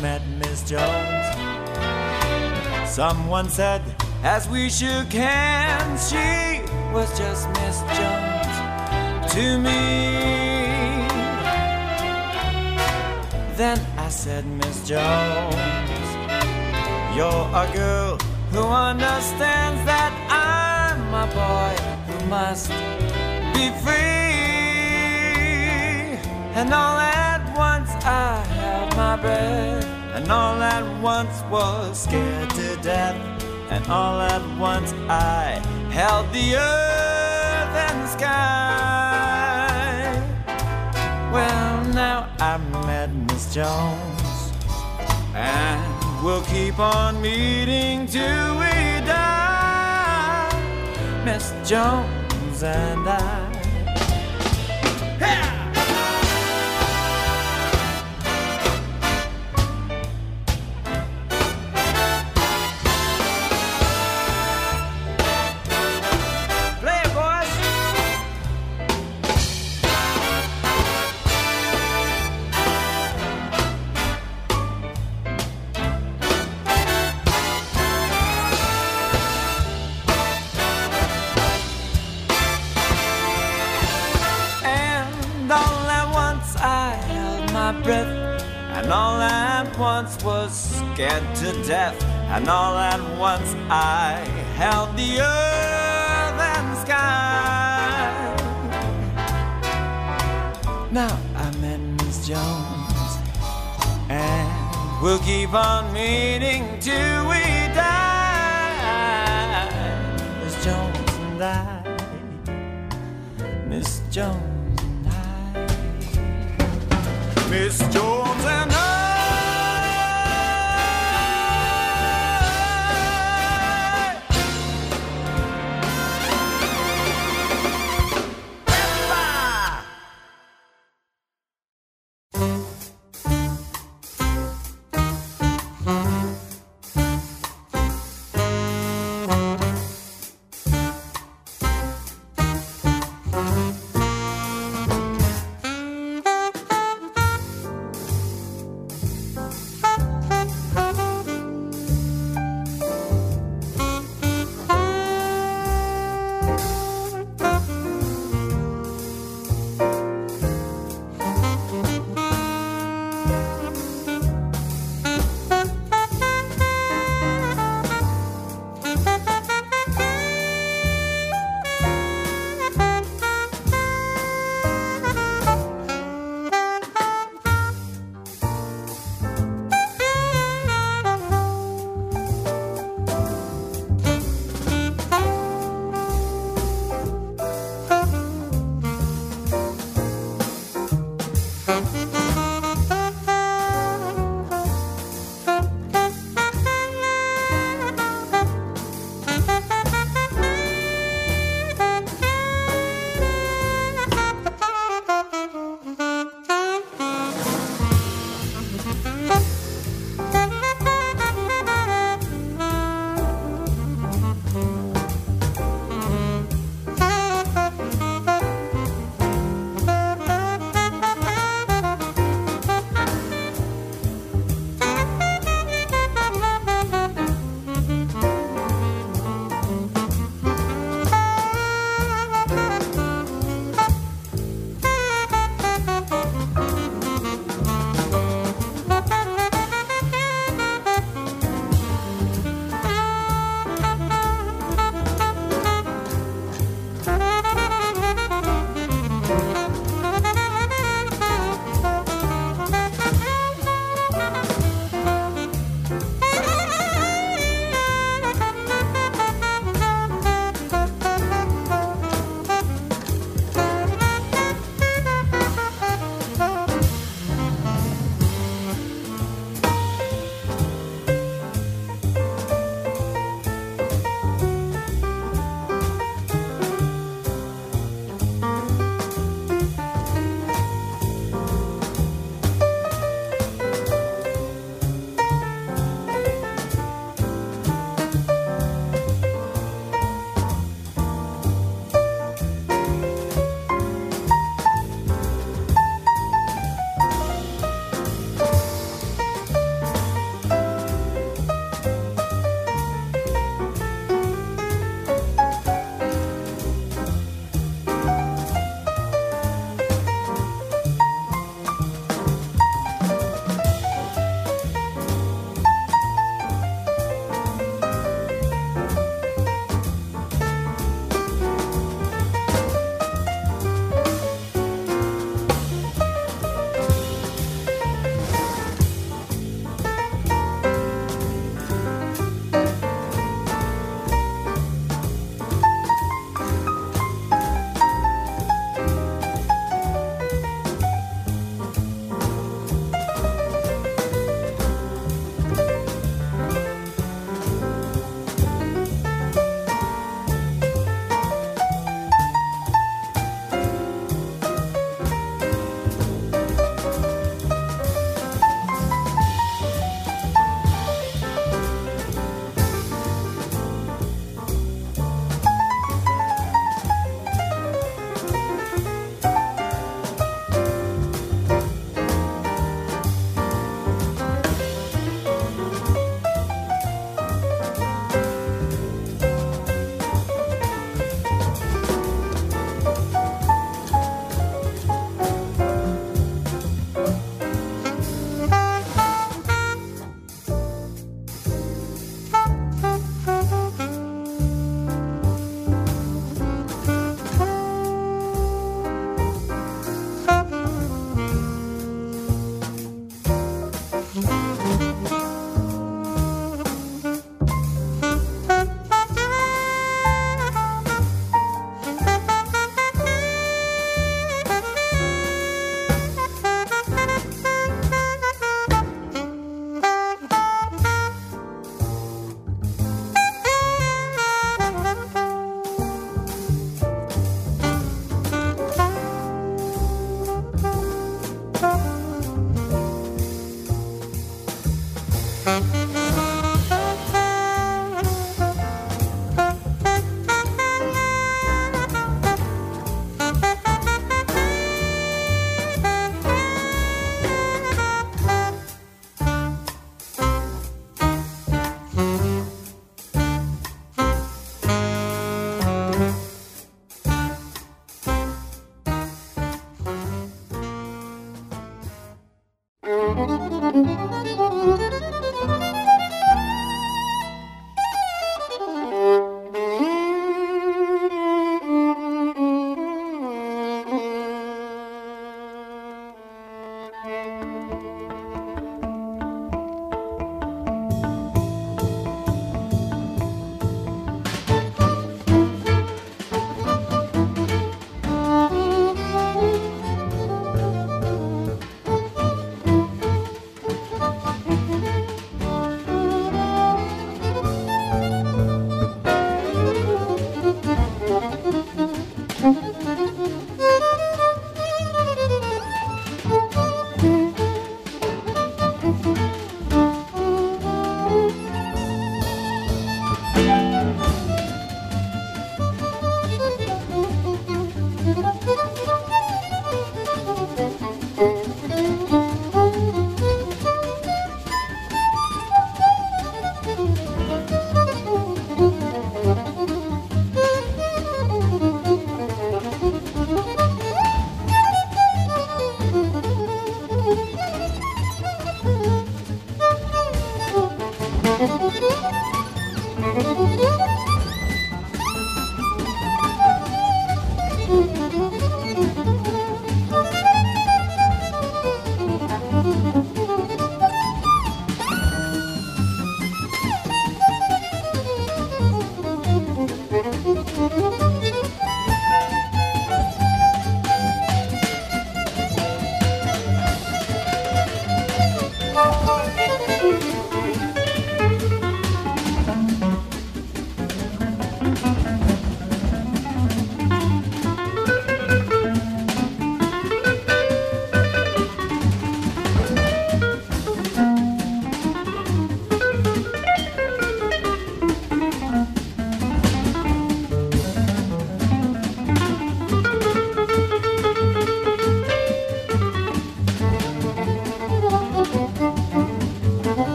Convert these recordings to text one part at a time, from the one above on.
met Miss Jones. Someone said as we shook hands, she was just Miss Jones to me. Then I said, Miss Jones, you're a girl who understands that I'm a boy who must be free. And all at once I my breath, and all at once was scared to death, and all at once I held the earth and sky. Well, now I met Miss Jones, and we'll keep on meeting till we die. Miss Jones and I. death, and all at once I held the earth and sky. Now I met Miss Jones, and we'll keep on meeting till we die. Miss Jones and I. Miss Jones and I. Miss Jones and I.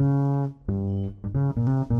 Thank you.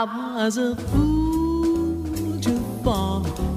I was a fool to fall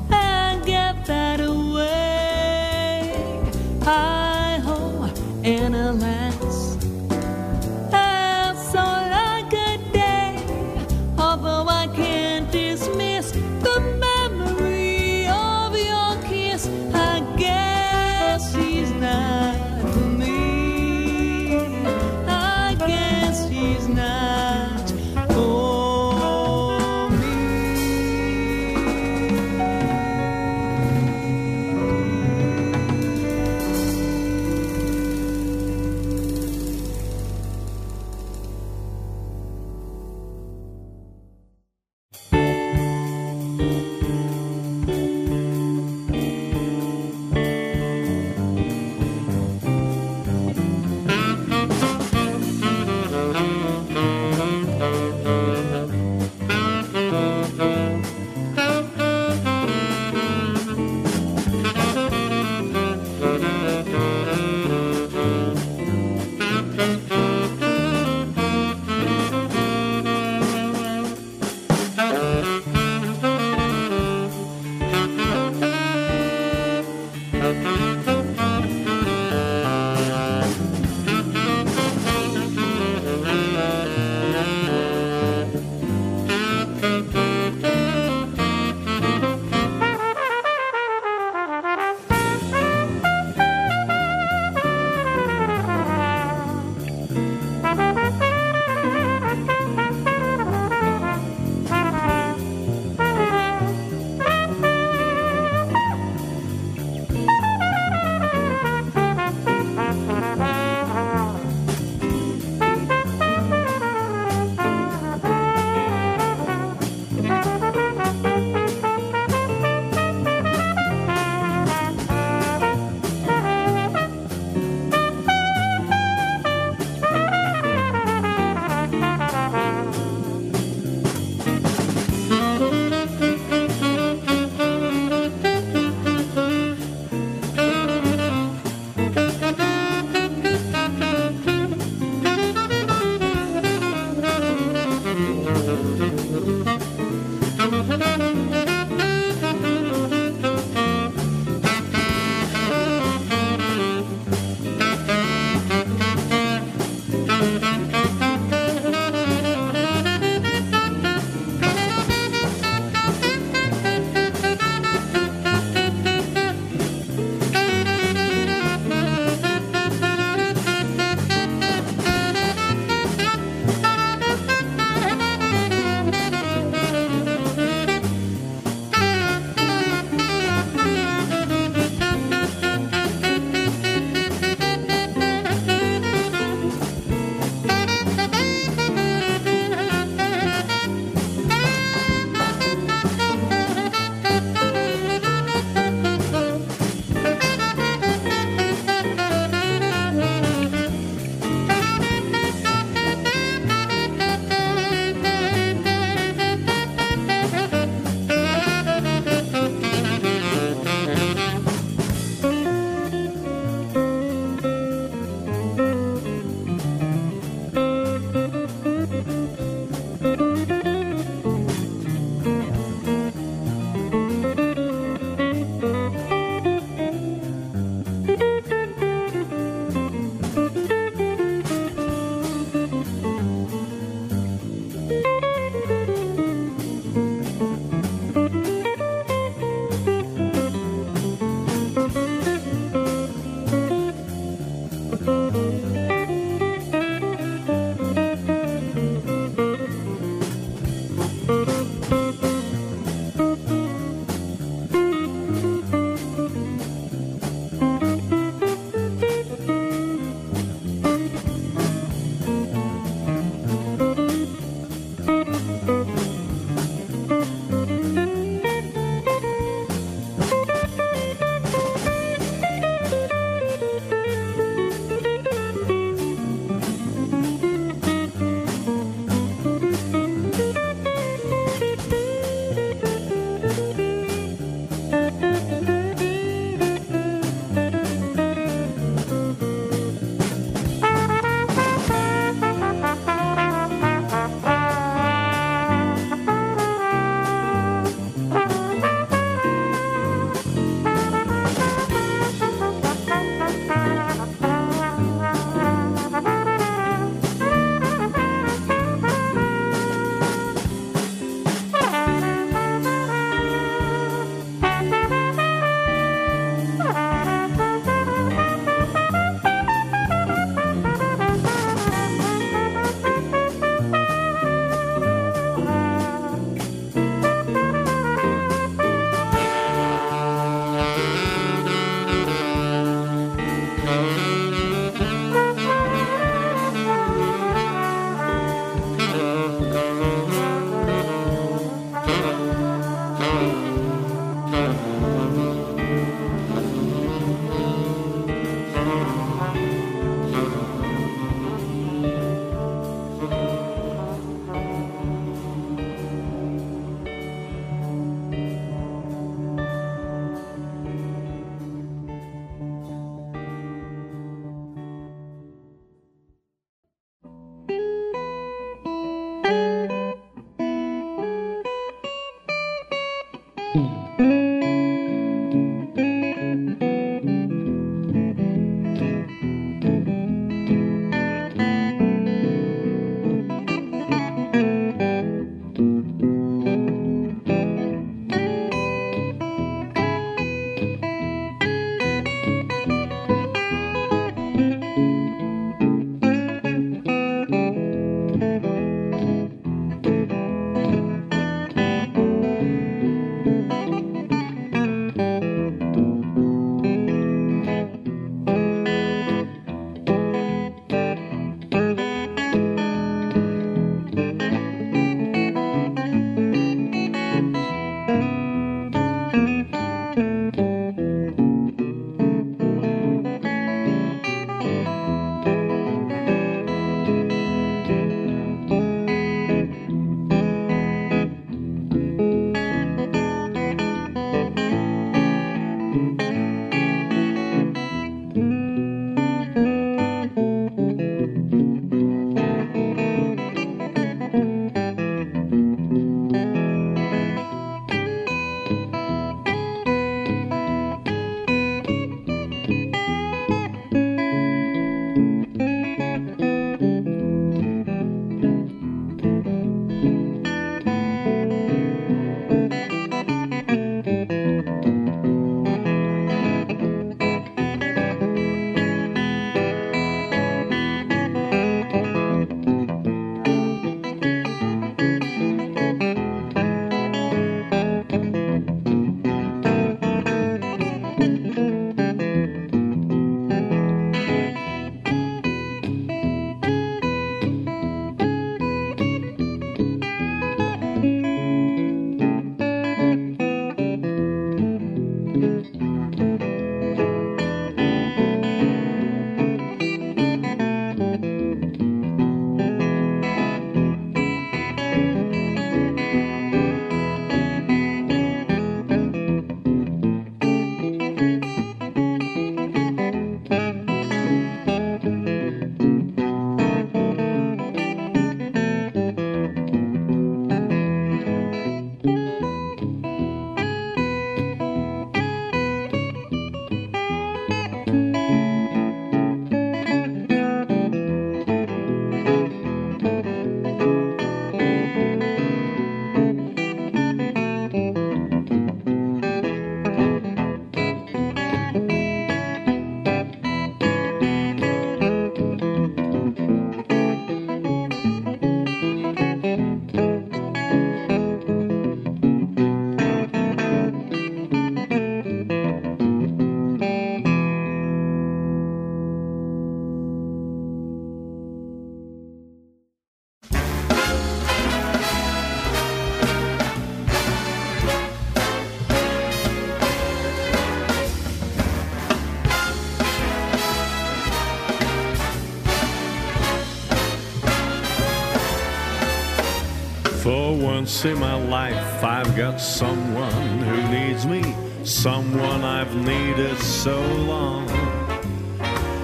Once in my life, I've got someone who needs me, someone I've needed so long.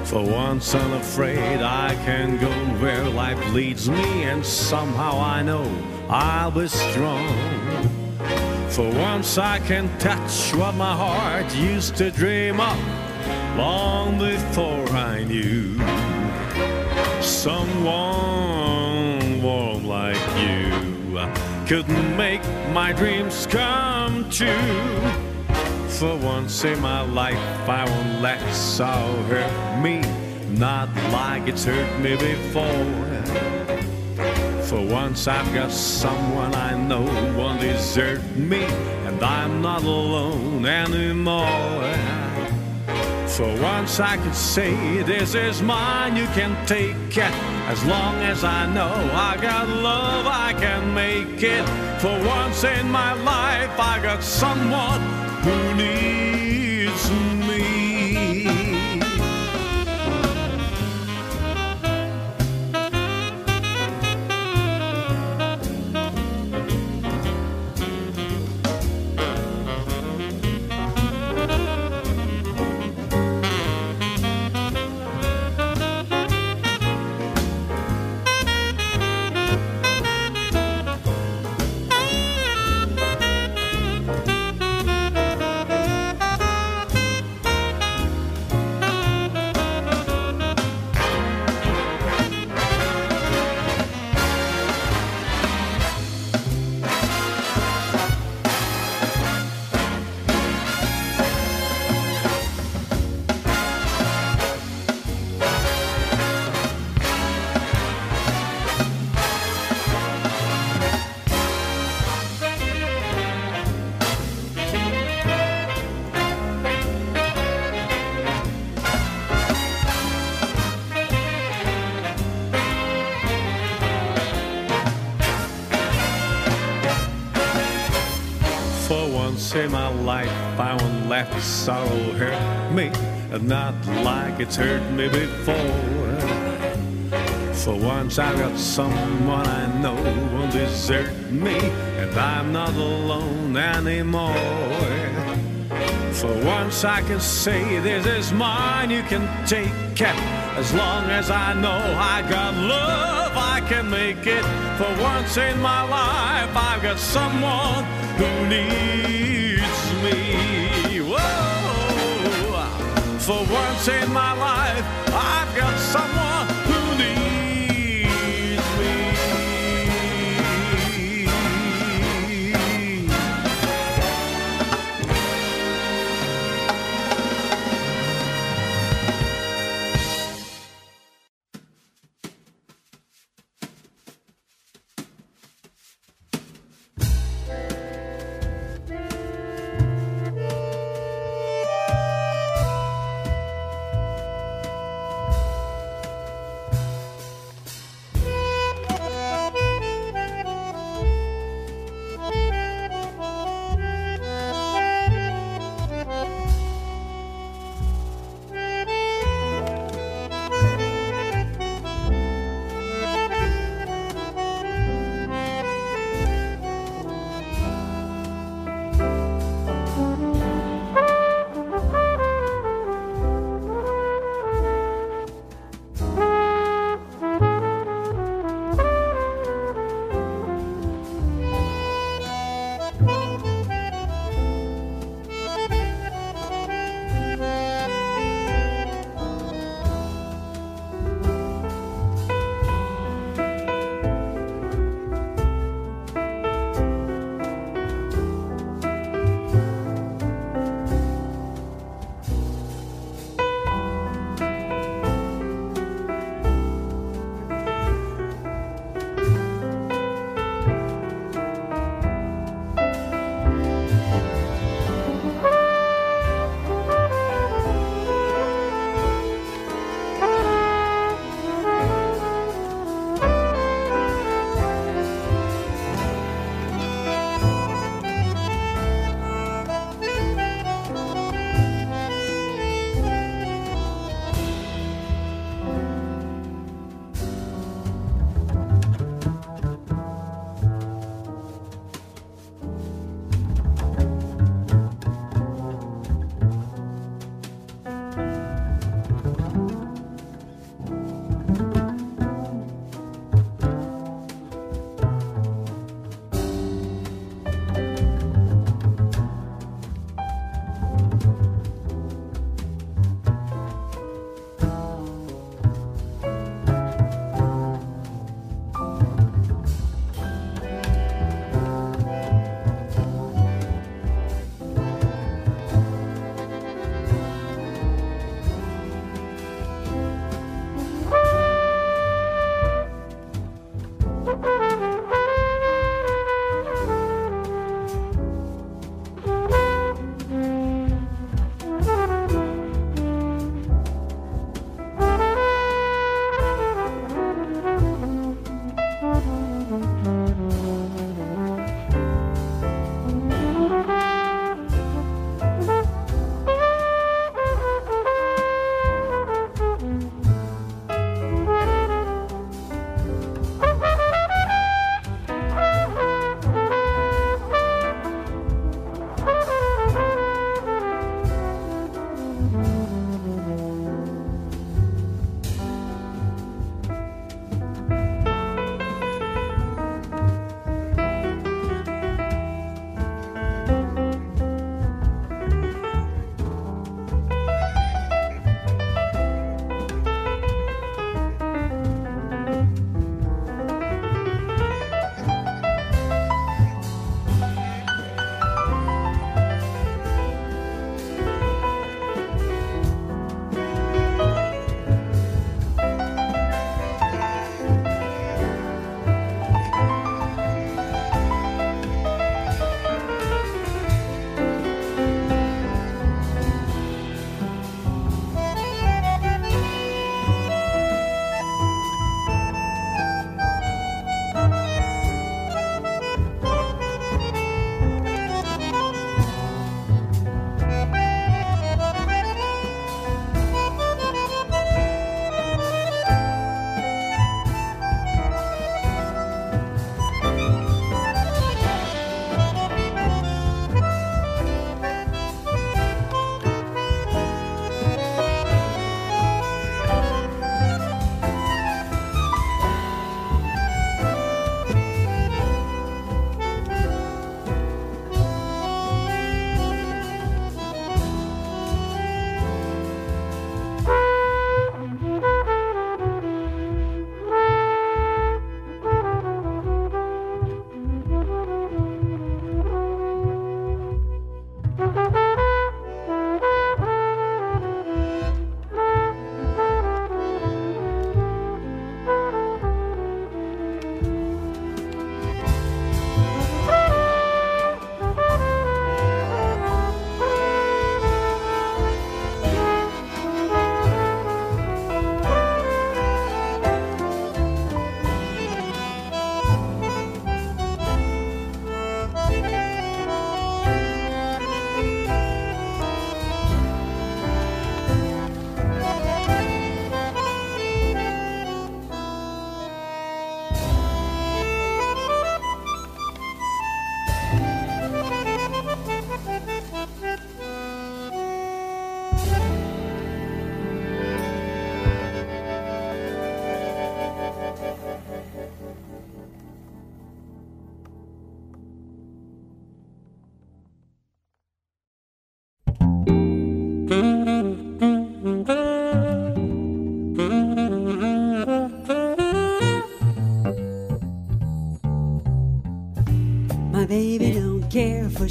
For once, unafraid, I can go where life leads me, and somehow I know I'll be strong. For once, I can touch what my heart used to dream of long before I knew someone could make my dreams come true. For once in my life, I won't let sorrow hurt me, not like it's hurt me before. For once I've got someone I know won't desert me, and I'm not alone anymore. For once I can say this is mine, you can take it as long as I know I got love, I can make it. For once in my life, I got someone who needs won't let sorrow hurt me, and not like it's hurt me before. For once I got someone I know won't desert me, and I'm not alone anymore. For once I can say this is mine, you can take it. As long as I know I got love, I can make it. For once in my life, I've got someone who needs me. Whoa! For once in my life, I've got someone who needs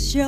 就